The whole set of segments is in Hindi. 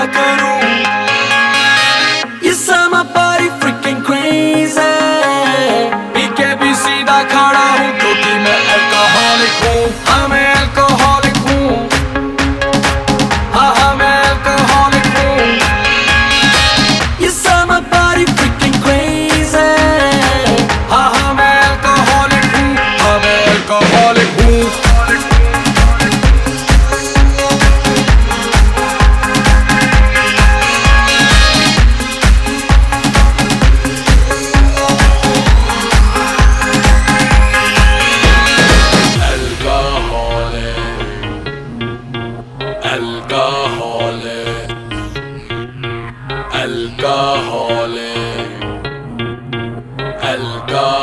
तो मैं Alcoholic. Alcoholic. Alcoholic.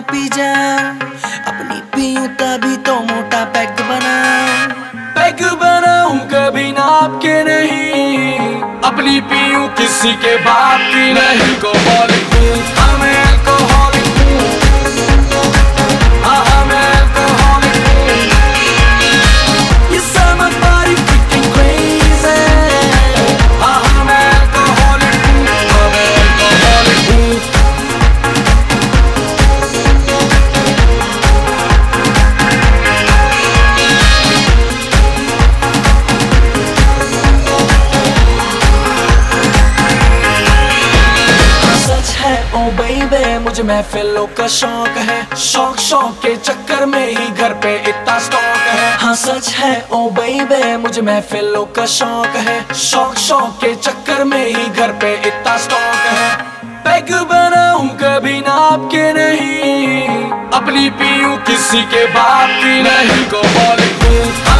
पी जा अपनी पीयूं तभी तो मोटा पैग बना। पैग बनाऊँ कभी नाप के नहीं। अपनी पीऊ किसी के बाप की नहीं को हूँ मुझे महफिलों का शौक है। शौक शौक के चक्कर में ही घर पे इतना स्टॉक है। हाँ सच है, ओ बेबे मुझे महफिलों का शौक है। शौक शौक के चक्कर में ही घर पे इतना स्टॉक है। पैग बनाऊँ कभी नाप के नहीं। अपनी पीऊं किसी के बाप की नहीं। को alcoholic